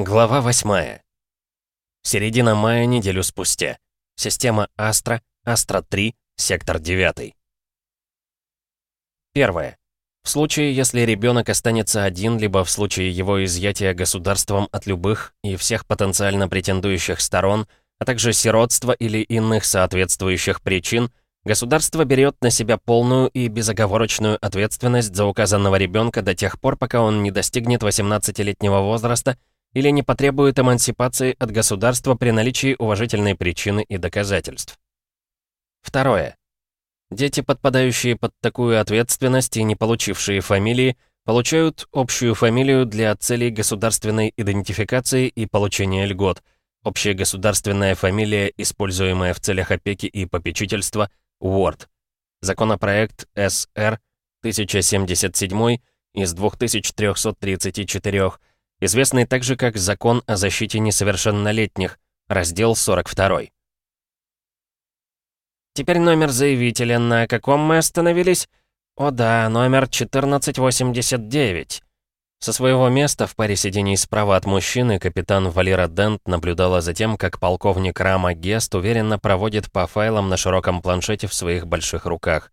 Глава 8. Середина мая неделю спустя. Система Астра, Астра-3, сектор 9. Первое. В случае, если ребенок останется один, либо в случае его изъятия государством от любых и всех потенциально претендующих сторон, а также сиротства или иных соответствующих причин, государство берет на себя полную и безоговорочную ответственность за указанного ребенка до тех пор, пока он не достигнет 18-летнего возраста или не потребует эмансипации от государства при наличии уважительной причины и доказательств. Второе. Дети, подпадающие под такую ответственность и не получившие фамилии, получают общую фамилию для целей государственной идентификации и получения льгот. Общая государственная фамилия, используемая в целях опеки и попечительства, Уорд. Законопроект СР 1077 из 2334 известный также как Закон о защите несовершеннолетних, раздел 42. Теперь номер заявителя, на каком мы остановились? О да, номер 1489. Со своего места в паре сидений справа от мужчины капитан Валера Дент наблюдала за тем, как полковник Рама Гест уверенно проводит по файлам на широком планшете в своих больших руках.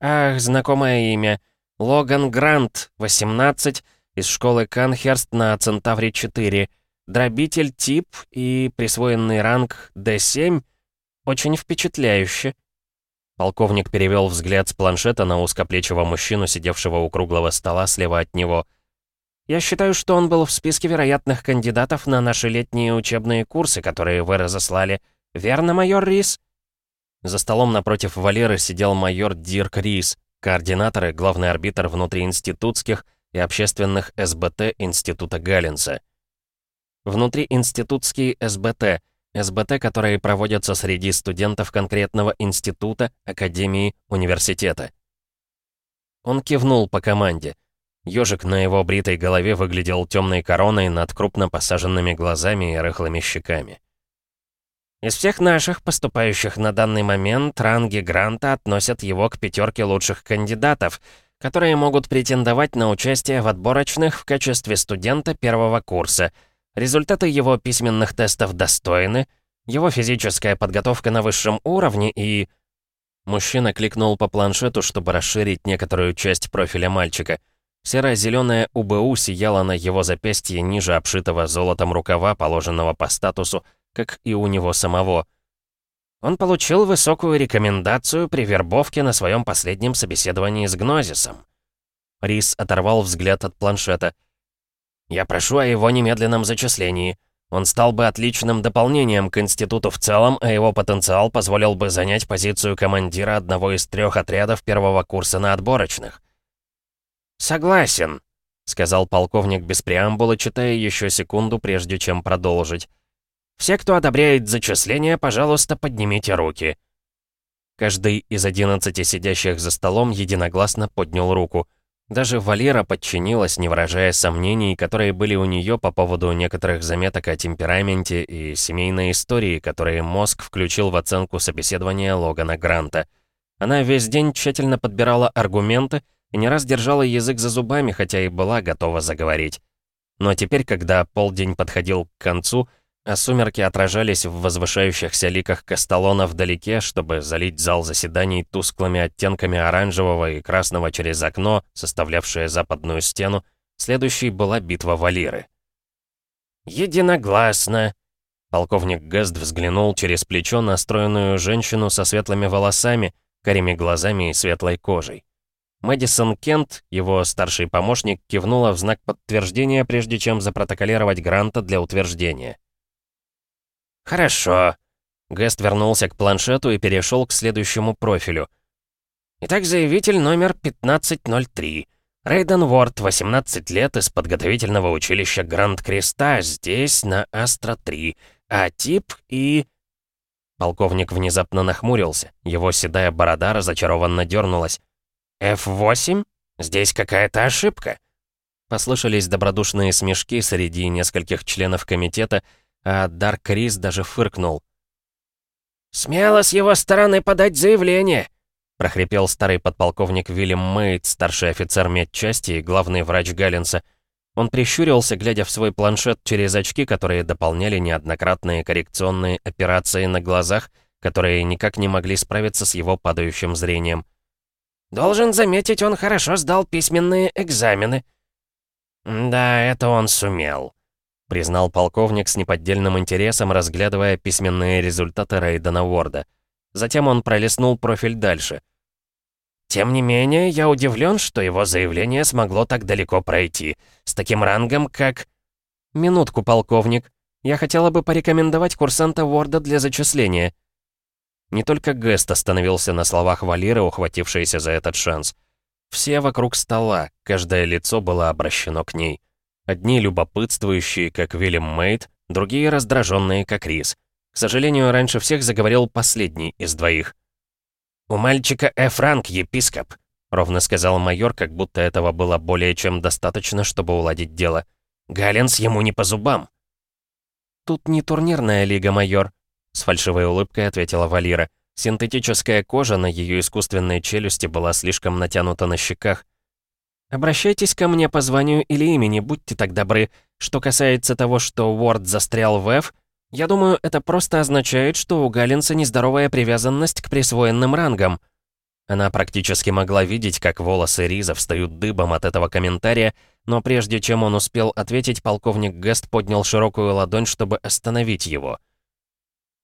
«Ах, знакомое имя. Логан Грант, 18, из школы Канхерст на Центавре-4. Дробитель тип и присвоенный ранг D7 очень впечатляюще. Полковник перевел взгляд с планшета на узкоплечего мужчину, сидевшего у круглого стола слева от него. «Я считаю, что он был в списке вероятных кандидатов на наши летние учебные курсы, которые вы разослали. Верно, майор Рис?» За столом напротив Валеры сидел майор Дирк Рис, координатор и главный арбитр внутриинститутских и общественных СБТ Института Галлинса. Внутриинститутские СБТ – СБТ, которые проводятся среди студентов конкретного института, академии, университета. Он кивнул по команде. Ёжик на его бритой голове выглядел темной короной над крупно посаженными глазами и рыхлыми щеками. Из всех наших, поступающих на данный момент, ранги гранта относят его к пятерке лучших кандидатов, которые могут претендовать на участие в отборочных в качестве студента первого курса. Результаты его письменных тестов достойны, его физическая подготовка на высшем уровне и... Мужчина кликнул по планшету, чтобы расширить некоторую часть профиля мальчика. Серо-зеленая УБУ сияла на его запястье ниже обшитого золотом рукава, положенного по статусу, как и у него самого — он получил высокую рекомендацию при вербовке на своем последнем собеседовании с Гнозисом. Рис оторвал взгляд от планшета. «Я прошу о его немедленном зачислении. Он стал бы отличным дополнением к институту в целом, а его потенциал позволил бы занять позицию командира одного из трех отрядов первого курса на отборочных». «Согласен», — сказал полковник без преамбулы, читая еще секунду, прежде чем продолжить. Все, кто одобряет зачисление, пожалуйста, поднимите руки». Каждый из одиннадцати сидящих за столом единогласно поднял руку. Даже Валера подчинилась, не выражая сомнений, которые были у нее по поводу некоторых заметок о темпераменте и семейной истории, которые мозг включил в оценку собеседования Логана Гранта. Она весь день тщательно подбирала аргументы и не раз держала язык за зубами, хотя и была готова заговорить. Но теперь, когда полдень подходил к концу, а сумерки отражались в возвышающихся ликах Касталона вдалеке, чтобы залить зал заседаний тусклыми оттенками оранжевого и красного через окно, составлявшее западную стену, следующей была битва Валиры. «Единогласно!» Полковник Гест взглянул через плечо на стройную женщину со светлыми волосами, карими глазами и светлой кожей. Мэдисон Кент, его старший помощник, кивнула в знак подтверждения, прежде чем запротоколировать гранта для утверждения. «Хорошо». Гест вернулся к планшету и перешел к следующему профилю. Итак, заявитель номер 1503. Рейден Уорд, 18 лет, из подготовительного училища Гранд Креста, здесь, на Астра-3. А тип и... Полковник внезапно нахмурился. Его седая борода разочарованно дернулась. «F8? Здесь какая-то ошибка?» Послышались добродушные смешки среди нескольких членов комитета, а Дарк Рис даже фыркнул. «Смело с его стороны подать заявление!» прохрипел старый подполковник Вильям Мейт, старший офицер медчасти и главный врач Галлинса. Он прищурился, глядя в свой планшет через очки, которые дополняли неоднократные коррекционные операции на глазах, которые никак не могли справиться с его падающим зрением. «Должен заметить, он хорошо сдал письменные экзамены». «Да, это он сумел», — признал полковник с неподдельным интересом, разглядывая письменные результаты Рейдена Уорда. Затем он пролистнул профиль дальше. «Тем не менее, я удивлен, что его заявление смогло так далеко пройти. С таким рангом, как...» «Минутку, полковник. Я хотела бы порекомендовать курсанта Уорда для зачисления». Не только Гест остановился на словах Валиры, ухватившейся за этот шанс. Все вокруг стола, каждое лицо было обращено к ней. Одни любопытствующие, как Вильям Мейт, другие раздраженные, как Рис. К сожалению, раньше всех заговорил последний из двоих. «У мальчика Э. Франк, епископ», — ровно сказал майор, как будто этого было более чем достаточно, чтобы уладить дело. «Галленс ему не по зубам». «Тут не турнирная лига, майор», — с фальшивой улыбкой ответила Валира. Синтетическая кожа на ее искусственной челюсти была слишком натянута на щеках. «Обращайтесь ко мне по званию или имени, будьте так добры. Что касается того, что Уорд застрял в F, я думаю, это просто означает, что у Галлинса нездоровая привязанность к присвоенным рангам. Она практически могла видеть, как волосы Риза встают дыбом от этого комментария, но прежде чем он успел ответить, полковник Гест поднял широкую ладонь, чтобы остановить его.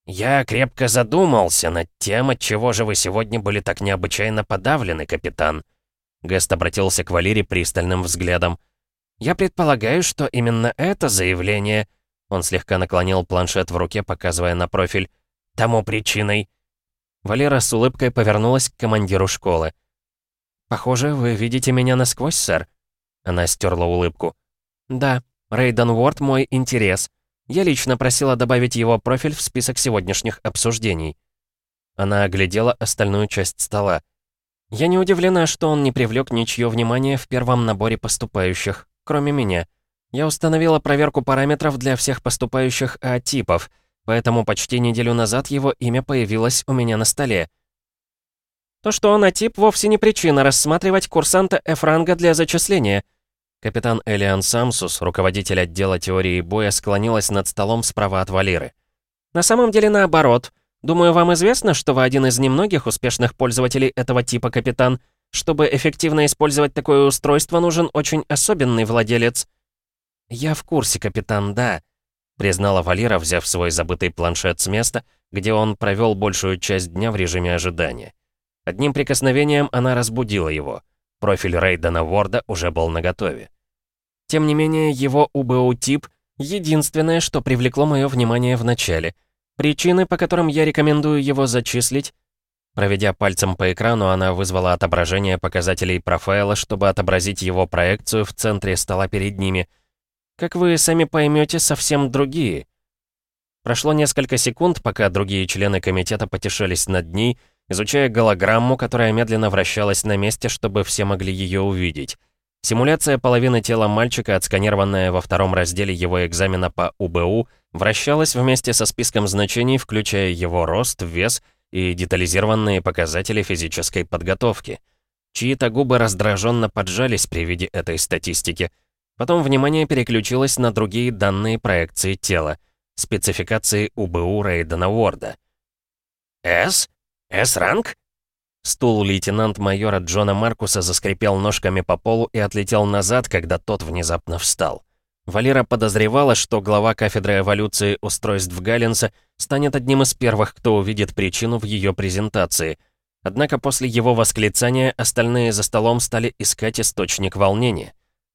«Я крепко задумался над тем, от чего же вы сегодня были так необычайно подавлены, капитан». Гест обратился к Валере пристальным взглядом. «Я предполагаю, что именно это заявление он слегка наклонил планшет в руке, показывая на профиль. «Тому причиной». Валера с улыбкой повернулась к командиру школы. «Похоже, вы видите меня насквозь, сэр». Она стерла улыбку. «Да, Рейден Уорд мой интерес. Я лично просила добавить его профиль в список сегодняшних обсуждений». Она оглядела остальную часть стола. «Я не удивлена, что он не привлек ничье внимание в первом наборе поступающих, кроме меня. Я установила проверку параметров для всех поступающих А-типов, поэтому почти неделю назад его имя появилось у меня на столе. То, что он А-тип, вовсе не причина рассматривать курсанта F-ранга для зачисления. Капитан Элиан Самсус, руководитель отдела теории боя, склонилась над столом справа от Валеры. На самом деле наоборот. Думаю, вам известно, что вы один из немногих успешных пользователей этого типа, капитан. Чтобы эффективно использовать такое устройство, нужен очень особенный владелец. «Я в курсе, капитан, да», — признала Валера, взяв свой забытый планшет с места, где он провел большую часть дня в режиме ожидания. Одним прикосновением она разбудила его. Профиль Рейдена Ворда уже был наготове. Тем не менее, его УБУ-тип — единственное, что привлекло мое внимание в начале. Причины, по которым я рекомендую его зачислить, Проведя пальцем по экрану, она вызвала отображение показателей профайла, чтобы отобразить его проекцию в центре стола перед ними. Как вы сами поймете, совсем другие. Прошло несколько секунд, пока другие члены комитета потешались над ней, изучая голограмму, которая медленно вращалась на месте, чтобы все могли ее увидеть. Симуляция половины тела мальчика, отсканированная во втором разделе его экзамена по УБУ, вращалась вместе со списком значений, включая его рост, вес и детализированные показатели физической подготовки. Чьи-то губы раздраженно поджались при виде этой статистики — Потом внимание переключилось на другие данные проекции тела, спецификации УБУ Рейдена Уорда. «С? С-ранг?» Стул лейтенант-майора Джона Маркуса заскрипел ножками по полу и отлетел назад, когда тот внезапно встал. Валера подозревала, что глава кафедры эволюции устройств Галлинса станет одним из первых, кто увидит причину в ее презентации. Однако после его восклицания остальные за столом стали искать источник волнения.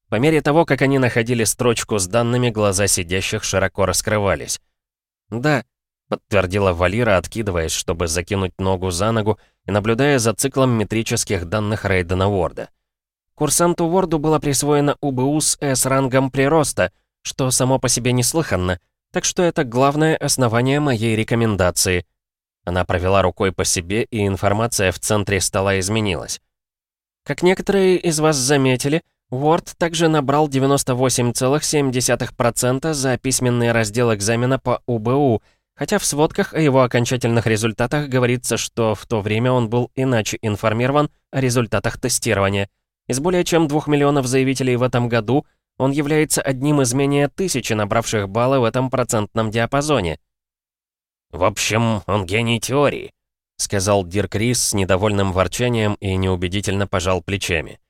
По мере того, как они находили строчку с данными, глаза сидящих широко раскрывались. «Да», — подтвердила Валира, откидываясь, чтобы закинуть ногу за ногу и наблюдая за циклом метрических данных Рейдена Уорда. Курсанту Уорду было присвоено УБУ с С-рангом прироста, что само по себе неслыханно, так что это главное основание моей рекомендации. Она провела рукой по себе, и информация в центре стола изменилась. Как некоторые из вас заметили, Уорд также набрал 98,7% за письменный раздел экзамена по УБУ, хотя в сводках о его окончательных результатах говорится, что в то время он был иначе информирован о результатах тестирования. Из более чем 2 миллионов заявителей в этом году Он является одним из менее тысячи набравших баллы в этом процентном диапазоне. «В общем, он гений теории», — сказал Дирк Рис с недовольным ворчанием и неубедительно пожал плечами.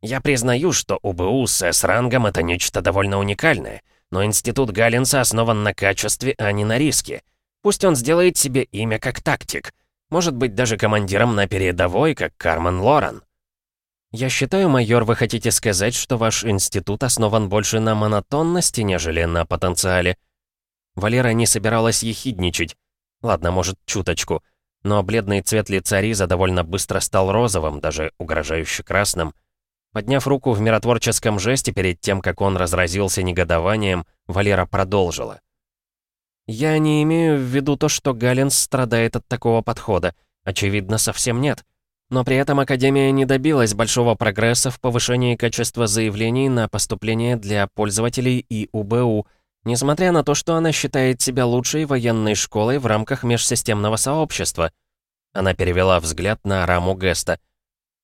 «Я признаю, что УБУ с С-рангом — это нечто довольно уникальное, но Институт Галлинса основан на качестве, а не на риске. Пусть он сделает себе имя как тактик. Может быть, даже командиром на передовой, как Кармен Лоран». «Я считаю, майор, вы хотите сказать, что ваш институт основан больше на монотонности, нежели на потенциале?» Валера не собиралась ехидничать. Ладно, может, чуточку. Но бледный цвет лица Риза довольно быстро стал розовым, даже угрожающе красным. Подняв руку в миротворческом жесте перед тем, как он разразился негодованием, Валера продолжила. «Я не имею в виду то, что Галлинс страдает от такого подхода. Очевидно, совсем нет. Но при этом Академия не добилась большого прогресса в повышении качества заявлений на поступление для пользователей и УБУ, несмотря на то, что она считает себя лучшей военной школой в рамках межсистемного сообщества. Она перевела взгляд на раму Геста.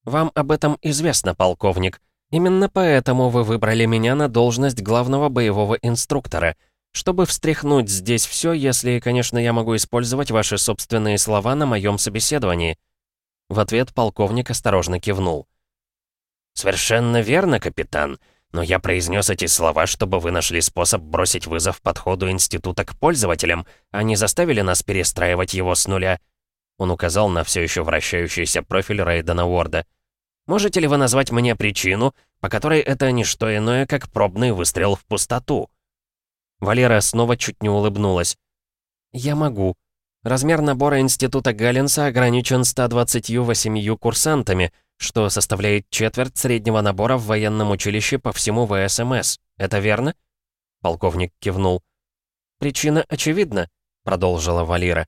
«Вам об этом известно, полковник. Именно поэтому вы выбрали меня на должность главного боевого инструктора, чтобы встряхнуть здесь все, если, конечно, я могу использовать ваши собственные слова на моем собеседовании». В ответ полковник осторожно кивнул. «Совершенно верно, капитан. Но я произнес эти слова, чтобы вы нашли способ бросить вызов подходу института к пользователям, а не заставили нас перестраивать его с нуля». Он указал на все еще вращающийся профиль Рейдена Уорда. «Можете ли вы назвать мне причину, по которой это не что иное, как пробный выстрел в пустоту?» Валера снова чуть не улыбнулась. «Я могу», Размер набора Института Галлинса ограничен 128 курсантами, что составляет четверть среднего набора в военном училище по всему ВСМС. Это верно?» Полковник кивнул. «Причина очевидна», — продолжила Валира.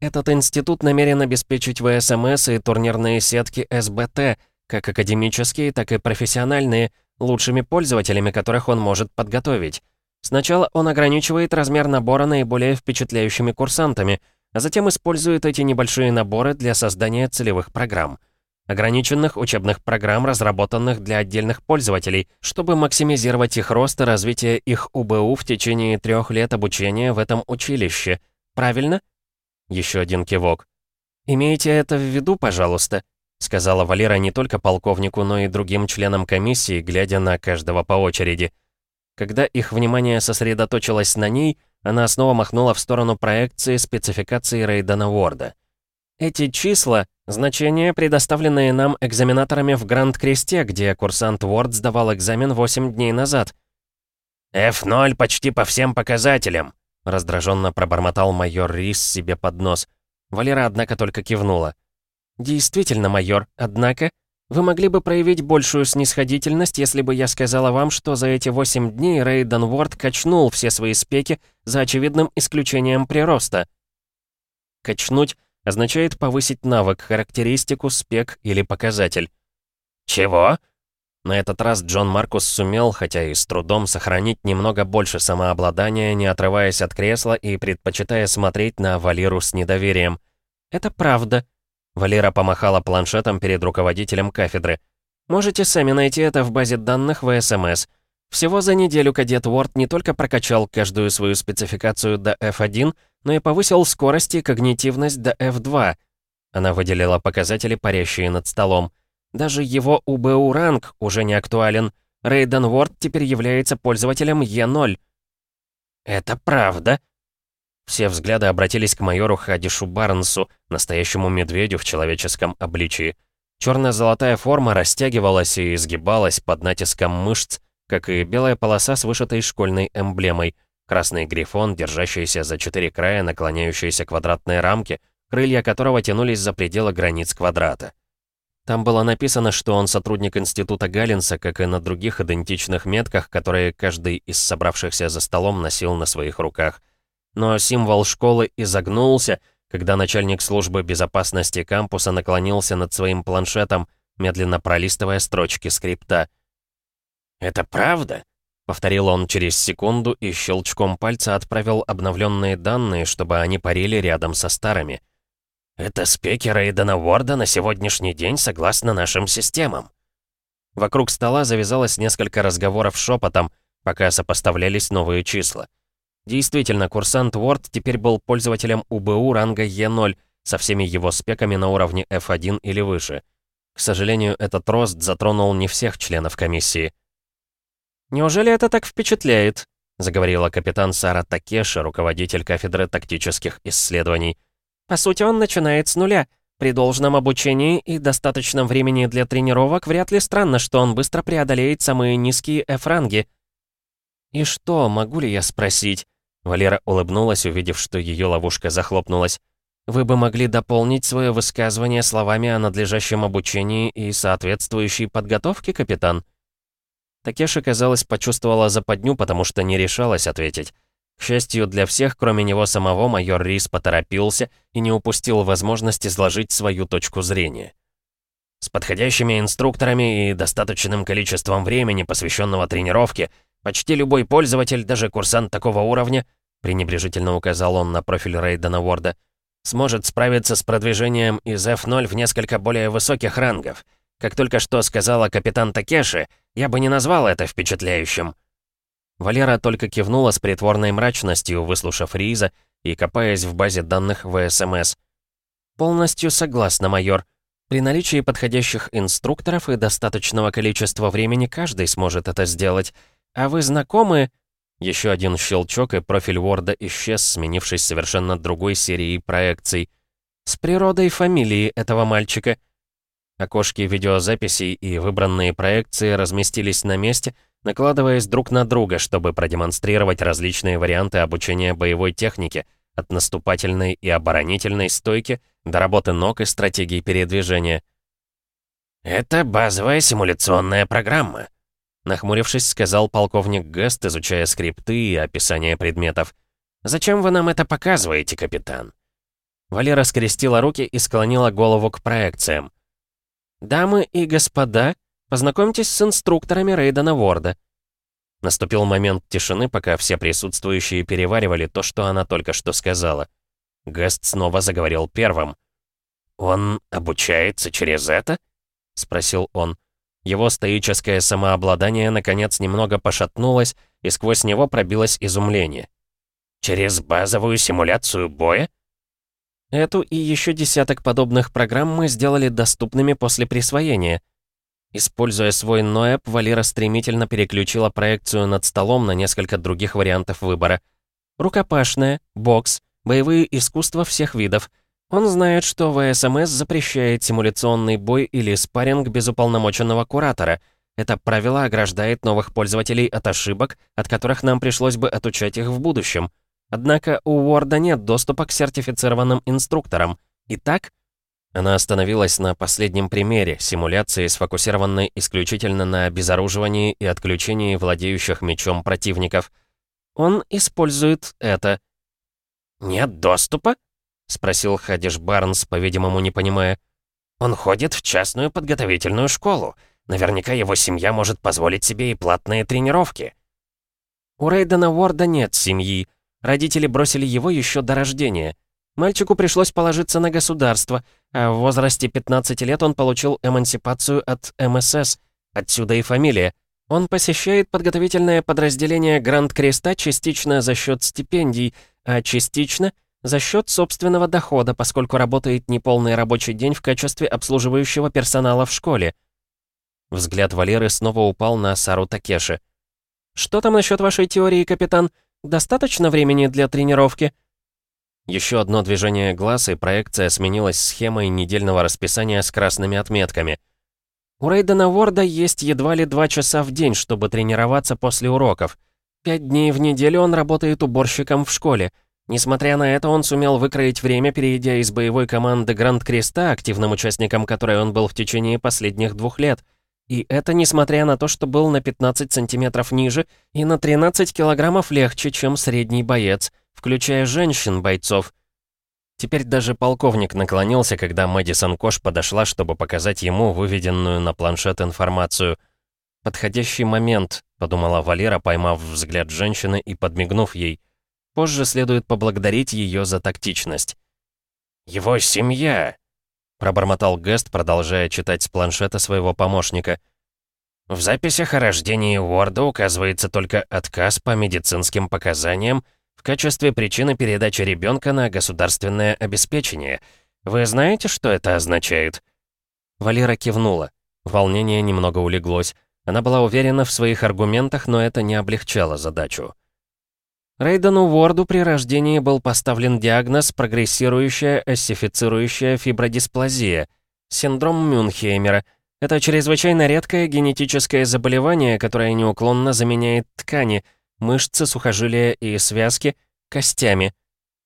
«Этот институт намерен обеспечить ВСМС и турнирные сетки СБТ, как академические, так и профессиональные, лучшими пользователями, которых он может подготовить. Сначала он ограничивает размер набора наиболее впечатляющими курсантами — а затем использует эти небольшие наборы для создания целевых программ. Ограниченных учебных программ, разработанных для отдельных пользователей, чтобы максимизировать их рост и развитие их УБУ в течение трех лет обучения в этом училище. Правильно? Еще один кивок. «Имейте это в виду, пожалуйста», — сказала Валера не только полковнику, но и другим членам комиссии, глядя на каждого по очереди. Когда их внимание сосредоточилось на ней, она снова махнула в сторону проекции спецификации Рейдена Уорда. Эти числа — значения, предоставленные нам экзаменаторами в Гранд-Кресте, где курсант Уорд сдавал экзамен 8 дней назад. «F0 почти по всем показателям», — раздраженно пробормотал майор Рис себе под нос. Валера, однако, только кивнула. «Действительно, майор, однако, вы могли бы проявить большую снисходительность, если бы я сказала вам, что за эти восемь дней Рейден Уорд качнул все свои спеки за очевидным исключением прироста. Качнуть означает повысить навык, характеристику, спек или показатель. «Чего?» На этот раз Джон Маркус сумел, хотя и с трудом, сохранить немного больше самообладания, не отрываясь от кресла и предпочитая смотреть на Валеру с недоверием. «Это правда», Валера помахала планшетом перед руководителем кафедры. «Можете сами найти это в базе данных ВСМС. Всего за неделю кадет Уорд не только прокачал каждую свою спецификацию до F1, но и повысил скорость и когнитивность до F2». Она выделила показатели, парящие над столом. Даже его УБУ-ранг уже не актуален. Рейден Уорд теперь является пользователем Е0. «Это правда?» Все взгляды обратились к майору Хадишу Барнсу, настоящему медведю в человеческом обличии. Черно-золотая форма растягивалась и изгибалась под натиском мышц, как и белая полоса с вышитой школьной эмблемой, красный грифон, держащийся за четыре края наклоняющейся квадратной рамки, крылья которого тянулись за пределы границ квадрата. Там было написано, что он сотрудник Института Галлинса, как и на других идентичных метках, которые каждый из собравшихся за столом носил на своих руках — но символ школы изогнулся, когда начальник службы безопасности кампуса наклонился над своим планшетом, медленно пролистывая строчки скрипта. «Это правда?» — повторил он через секунду и щелчком пальца отправил обновленные данные, чтобы они парили рядом со старыми. «Это спеки Рейдена Уорда на сегодняшний день согласно нашим системам». Вокруг стола завязалось несколько разговоров шепотом, пока сопоставлялись новые числа. Действительно, курсант Уорд теперь был пользователем УБУ ранга Е0 со всеми его спеками на уровне F1 или выше. К сожалению, этот рост затронул не всех членов комиссии. «Неужели это так впечатляет?» — заговорила капитан Сара Такеша, руководитель кафедры тактических исследований. «По сути, он начинает с нуля. При должном обучении и достаточном времени для тренировок вряд ли странно, что он быстро преодолеет самые низкие F-ранги». «И что, могу ли я спросить?» Валера улыбнулась, увидев, что ее ловушка захлопнулась. «Вы бы могли дополнить свое высказывание словами о надлежащем обучении и соответствующей подготовке, капитан?» Такеши, казалось, почувствовала западню, потому что не решалась ответить. К счастью для всех, кроме него самого, майор Рис поторопился и не упустил возможность изложить свою точку зрения. С подходящими инструкторами и достаточным количеством времени, посвященного тренировке, почти любой пользователь, даже курсант такого уровня, пренебрежительно указал он на профиль Рейдена Ворда, сможет справиться с продвижением из F0 в несколько более высоких рангов. Как только что сказала капитан Такеши, я бы не назвал это впечатляющим. Валера только кивнула с притворной мрачностью, выслушав Риза и копаясь в базе данных ВСМС. «Полностью согласна, майор. При наличии подходящих инструкторов и достаточного количества времени каждый сможет это сделать. А вы знакомы...» Еще один щелчок, и профиль Ворда исчез, сменившись совершенно другой серией проекций. «С природой фамилии этого мальчика». Окошки видеозаписей и выбранные проекции разместились на месте, накладываясь друг на друга, чтобы продемонстрировать различные варианты обучения боевой технике, от наступательной и оборонительной стойки до работы ног и стратегий передвижения. «Это базовая симуляционная программа», нахмурившись, сказал полковник Гест, изучая скрипты и описание предметов. «Зачем вы нам это показываете, капитан?» Валера скрестила руки и склонила голову к проекциям. «Дамы и господа, познакомьтесь с инструкторами Рейдена Ворда». Наступил момент тишины, пока все присутствующие переваривали то, что она только что сказала. Гест снова заговорил первым. «Он обучается через это?» — спросил он. Его стоическое самообладание, наконец, немного пошатнулось, и сквозь него пробилось изумление. «Через базовую симуляцию боя?» Эту и еще десяток подобных программ мы сделали доступными после присвоения. Используя свой ноэп, Валера стремительно переключила проекцию над столом на несколько других вариантов выбора. Рукопашная, бокс, боевые искусства всех видов. Он знает, что ВСМС запрещает симуляционный бой или спарринг без уполномоченного куратора. Это правило ограждает новых пользователей от ошибок, от которых нам пришлось бы отучать их в будущем. Однако у Уорда нет доступа к сертифицированным инструкторам. Итак, она остановилась на последнем примере, симуляции, сфокусированной исключительно на обезоруживании и отключении владеющих мечом противников. Он использует это. «Нет доступа?» — спросил Хадиш Барнс, по-видимому, не понимая. «Он ходит в частную подготовительную школу. Наверняка его семья может позволить себе и платные тренировки». «У Рейдена Уорда нет семьи», Родители бросили его еще до рождения. Мальчику пришлось положиться на государство, а в возрасте 15 лет он получил эмансипацию от МСС, отсюда и фамилия. Он посещает подготовительное подразделение Гранд Креста частично за счет стипендий, а частично за счет собственного дохода, поскольку работает неполный рабочий день в качестве обслуживающего персонала в школе. Взгляд Валеры снова упал на Сару Такеши. «Что там насчет вашей теории, капитан? Достаточно времени для тренировки?» Еще одно движение глаз, и проекция сменилась схемой недельного расписания с красными отметками. У Рейдена Ворда есть едва ли два часа в день, чтобы тренироваться после уроков. Пять дней в неделю он работает уборщиком в школе. Несмотря на это, он сумел выкроить время, перейдя из боевой команды Гранд Креста, активным участником которой он был в течение последних двух лет, и это несмотря на то, что был на 15 сантиметров ниже и на 13 килограммов легче, чем средний боец, включая женщин-бойцов. Теперь даже полковник наклонился, когда Мэдисон Кош подошла, чтобы показать ему выведенную на планшет информацию. «Подходящий момент», — подумала Валера, поймав взгляд женщины и подмигнув ей. Позже следует поблагодарить ее за тактичность. «Его семья», пробормотал Гест, продолжая читать с планшета своего помощника. В записях о рождении Уорда указывается только отказ по медицинским показаниям в качестве причины передачи ребенка на государственное обеспечение. Вы знаете, что это означает?» Валера кивнула. Волнение немного улеглось. Она была уверена в своих аргументах, но это не облегчало задачу. Рейдену Уорду при рождении был поставлен диагноз прогрессирующая оссифицирующая фибродисплазия, синдром Мюнхеймера. Это чрезвычайно редкое генетическое заболевание, которое неуклонно заменяет ткани, мышцы, сухожилия и связки костями.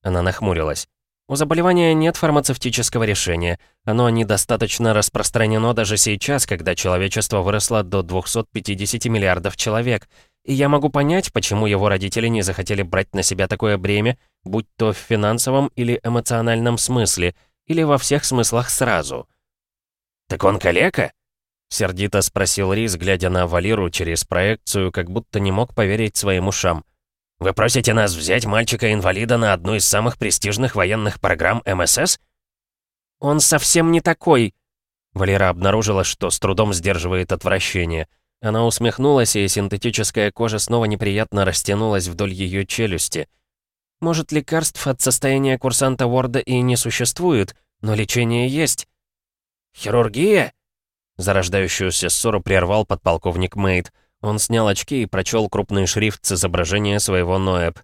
Она нахмурилась. У заболевания нет фармацевтического решения. Оно недостаточно распространено даже сейчас, когда человечество выросло до 250 миллиардов человек — и я могу понять, почему его родители не захотели брать на себя такое бремя, будь то в финансовом или эмоциональном смысле, или во всех смыслах сразу. «Так он калека?» — сердито спросил Рис, глядя на Валиру через проекцию, как будто не мог поверить своим ушам. «Вы просите нас взять мальчика-инвалида на одну из самых престижных военных программ МСС?» «Он совсем не такой!» Валера обнаружила, что с трудом сдерживает отвращение — она усмехнулась, и синтетическая кожа снова неприятно растянулась вдоль ее челюсти. Может, лекарств от состояния курсанта Уорда и не существует, но лечение есть. «Хирургия?» Зарождающуюся ссору прервал подполковник Мейд. Он снял очки и прочел крупный шрифт с изображения своего Ноэб.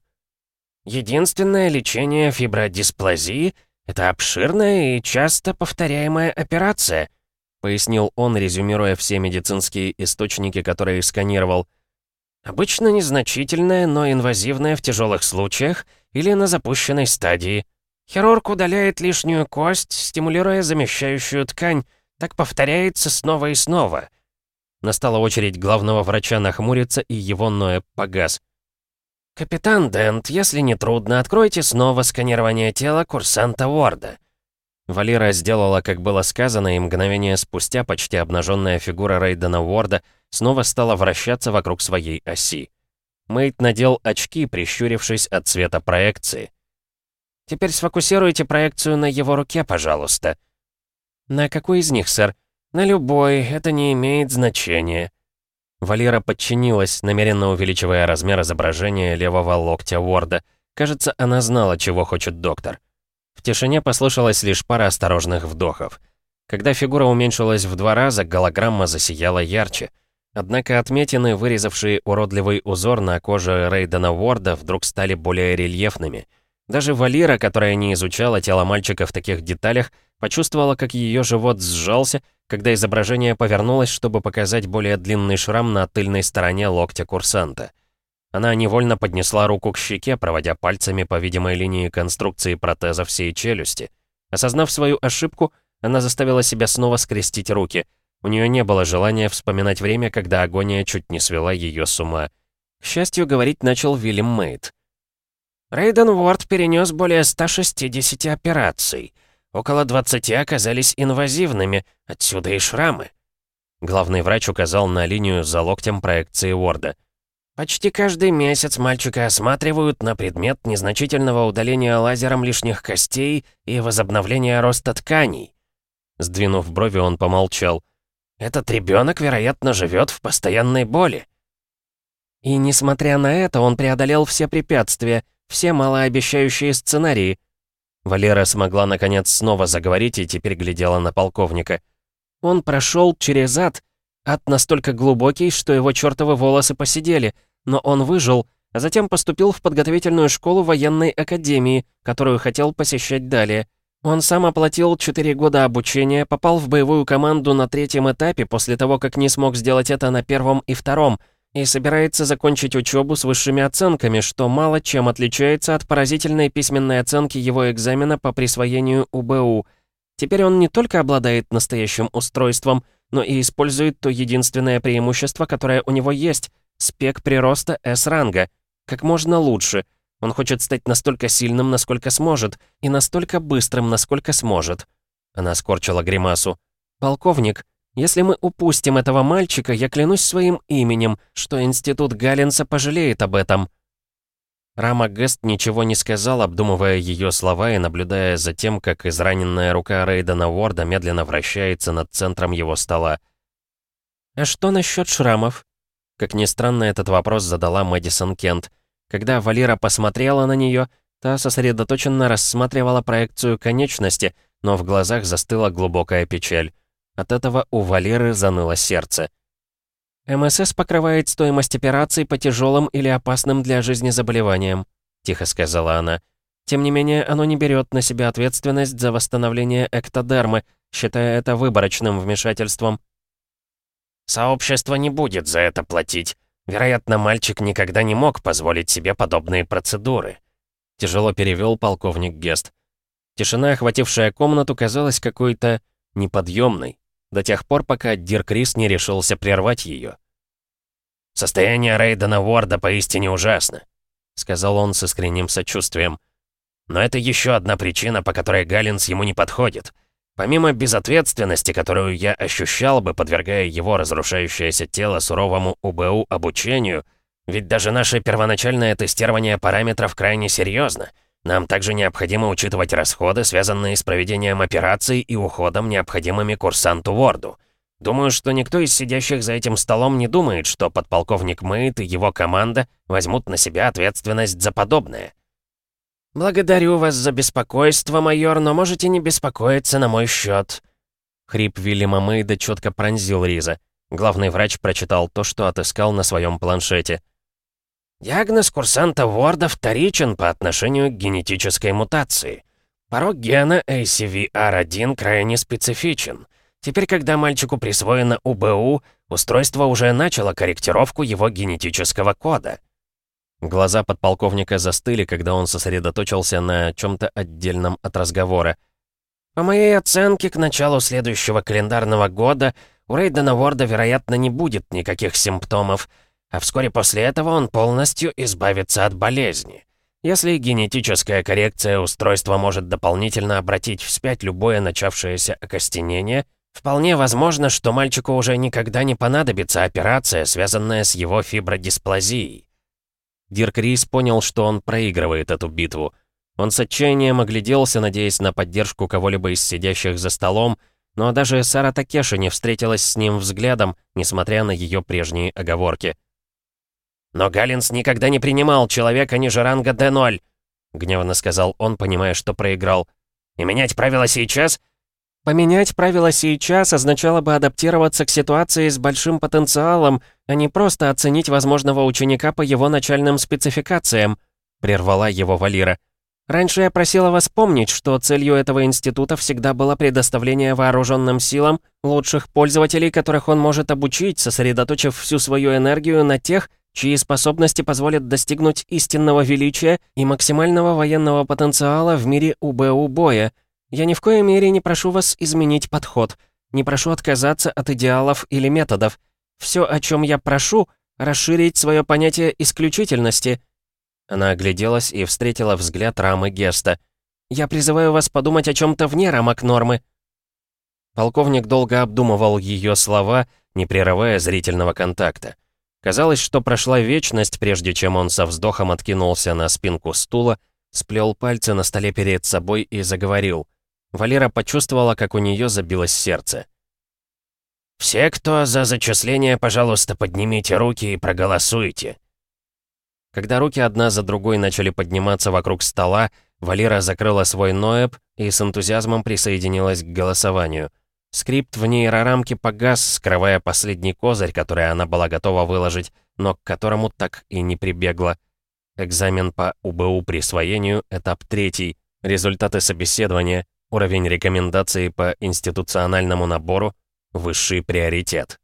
«Единственное лечение фибродисплазии — это обширная и часто повторяемая операция — пояснил он, резюмируя все медицинские источники, которые сканировал. «Обычно незначительное, но инвазивное в тяжелых случаях или на запущенной стадии. Хирург удаляет лишнюю кость, стимулируя замещающую ткань. Так повторяется снова и снова». Настала очередь главного врача нахмуриться, и его Ноэ погас. «Капитан Дент, если не трудно, откройте снова сканирование тела курсанта Уорда». Валера сделала, как было сказано, и мгновение спустя почти обнаженная фигура Рейдена Уорда снова стала вращаться вокруг своей оси. Мэйд надел очки, прищурившись от цвета проекции. «Теперь сфокусируйте проекцию на его руке, пожалуйста». «На какой из них, сэр?» «На любой, это не имеет значения». Валера подчинилась, намеренно увеличивая размер изображения левого локтя Уорда. Кажется, она знала, чего хочет доктор. В тишине послышалась лишь пара осторожных вдохов. Когда фигура уменьшилась в два раза, голограмма засияла ярче. Однако отметины, вырезавшие уродливый узор на коже Рейдена Уорда, вдруг стали более рельефными. Даже Валира, которая не изучала тело мальчика в таких деталях, почувствовала, как ее живот сжался, когда изображение повернулось, чтобы показать более длинный шрам на тыльной стороне локтя курсанта. Она невольно поднесла руку к щеке, проводя пальцами по видимой линии конструкции протеза всей челюсти. Осознав свою ошибку, она заставила себя снова скрестить руки. У нее не было желания вспоминать время, когда агония чуть не свела ее с ума. К счастью, говорить начал Вильям Мейт. Рейден Уорд перенес более 160 операций. Около 20 оказались инвазивными, отсюда и шрамы. Главный врач указал на линию за локтем проекции Уорда. Почти каждый месяц мальчика осматривают на предмет незначительного удаления лазером лишних костей и возобновления роста тканей. Сдвинув брови, он помолчал. Этот ребенок, вероятно, живет в постоянной боли. И несмотря на это, он преодолел все препятствия, все малообещающие сценарии. Валера смогла наконец снова заговорить и теперь глядела на полковника. Он прошел через ад, Ад настолько глубокий, что его чертовы волосы посидели, но он выжил, а затем поступил в подготовительную школу военной академии, которую хотел посещать далее. Он сам оплатил 4 года обучения, попал в боевую команду на третьем этапе после того, как не смог сделать это на первом и втором, и собирается закончить учебу с высшими оценками, что мало чем отличается от поразительной письменной оценки его экзамена по присвоению УБУ. Теперь он не только обладает настоящим устройством, но и использует то единственное преимущество, которое у него есть — спек прироста S-ранга. Как можно лучше. Он хочет стать настолько сильным, насколько сможет, и настолько быстрым, насколько сможет. Она скорчила гримасу. «Полковник, если мы упустим этого мальчика, я клянусь своим именем, что институт Галлинса пожалеет об этом». Рама Гест ничего не сказал, обдумывая ее слова и наблюдая за тем, как израненная рука Рейдена Уорда медленно вращается над центром его стола. «А что насчет шрамов?» Как ни странно, этот вопрос задала Мэдисон Кент. Когда Валера посмотрела на нее, та сосредоточенно рассматривала проекцию конечности, но в глазах застыла глубокая печаль. От этого у Валеры заныло сердце. «МСС покрывает стоимость операций по тяжелым или опасным для жизни заболеваниям», — тихо сказала она. «Тем не менее, оно не берет на себя ответственность за восстановление эктодермы, считая это выборочным вмешательством». «Сообщество не будет за это платить. Вероятно, мальчик никогда не мог позволить себе подобные процедуры», — тяжело перевел полковник Гест. Тишина, охватившая комнату, казалась какой-то неподъемной до тех пор, пока Дир Крис не решился прервать ее. «Состояние Рейдена Уорда поистине ужасно», — сказал он с искренним сочувствием. «Но это еще одна причина, по которой Галлинс ему не подходит. Помимо безответственности, которую я ощущал бы, подвергая его разрушающееся тело суровому УБУ обучению, ведь даже наше первоначальное тестирование параметров крайне серьезно — нам также необходимо учитывать расходы, связанные с проведением операций и уходом, необходимыми курсанту Ворду. Думаю, что никто из сидящих за этим столом не думает, что подполковник Мэйд и его команда возьмут на себя ответственность за подобное. «Благодарю вас за беспокойство, майор, но можете не беспокоиться на мой счет. Хрип Вильяма Мэйда четко пронзил Риза. Главный врач прочитал то, что отыскал на своем планшете. Диагноз курсанта Ворда вторичен по отношению к генетической мутации. Порог гена ACVR1 крайне специфичен. Теперь, когда мальчику присвоено УБУ, устройство уже начало корректировку его генетического кода. Глаза подполковника застыли, когда он сосредоточился на чем-то отдельном от разговора. По моей оценке, к началу следующего календарного года у Рейдена Ворда, вероятно, не будет никаких симптомов — а вскоре после этого он полностью избавится от болезни. Если генетическая коррекция устройства может дополнительно обратить вспять любое начавшееся окостенение, вполне возможно, что мальчику уже никогда не понадобится операция, связанная с его фибродисплазией. Дирк Рис понял, что он проигрывает эту битву. Он с отчаянием огляделся, надеясь на поддержку кого-либо из сидящих за столом, но даже Сара Такеши не встретилась с ним взглядом, несмотря на ее прежние оговорки. «Но Галлинс никогда не принимал человека ниже ранга D0», — гневно сказал он, понимая, что проиграл. «И менять правила сейчас?» «Поменять правила сейчас означало бы адаптироваться к ситуации с большим потенциалом, а не просто оценить возможного ученика по его начальным спецификациям», — прервала его Валира. «Раньше я просила вас помнить, что целью этого института всегда было предоставление вооруженным силам лучших пользователей, которых он может обучить, сосредоточив всю свою энергию на тех, чьи способности позволят достигнуть истинного величия и максимального военного потенциала в мире УБУ боя. Я ни в коей мере не прошу вас изменить подход, не прошу отказаться от идеалов или методов. Все, о чем я прошу, расширить свое понятие исключительности». Она огляделась и встретила взгляд Рамы Геста. «Я призываю вас подумать о чем-то вне рамок нормы». Полковник долго обдумывал ее слова, не прерывая зрительного контакта. Казалось, что прошла вечность, прежде чем он со вздохом откинулся на спинку стула, сплел пальцы на столе перед собой и заговорил. Валера почувствовала, как у нее забилось сердце. «Все, кто за зачисление, пожалуйста, поднимите руки и проголосуйте». Когда руки одна за другой начали подниматься вокруг стола, Валера закрыла свой ноэб и с энтузиазмом присоединилась к голосованию — Скрипт в нейрорамке погас, скрывая последний козырь, который она была готова выложить, но к которому так и не прибегла. Экзамен по УБУ присвоению, этап третий, результаты собеседования, уровень рекомендаций по институциональному набору, высший приоритет.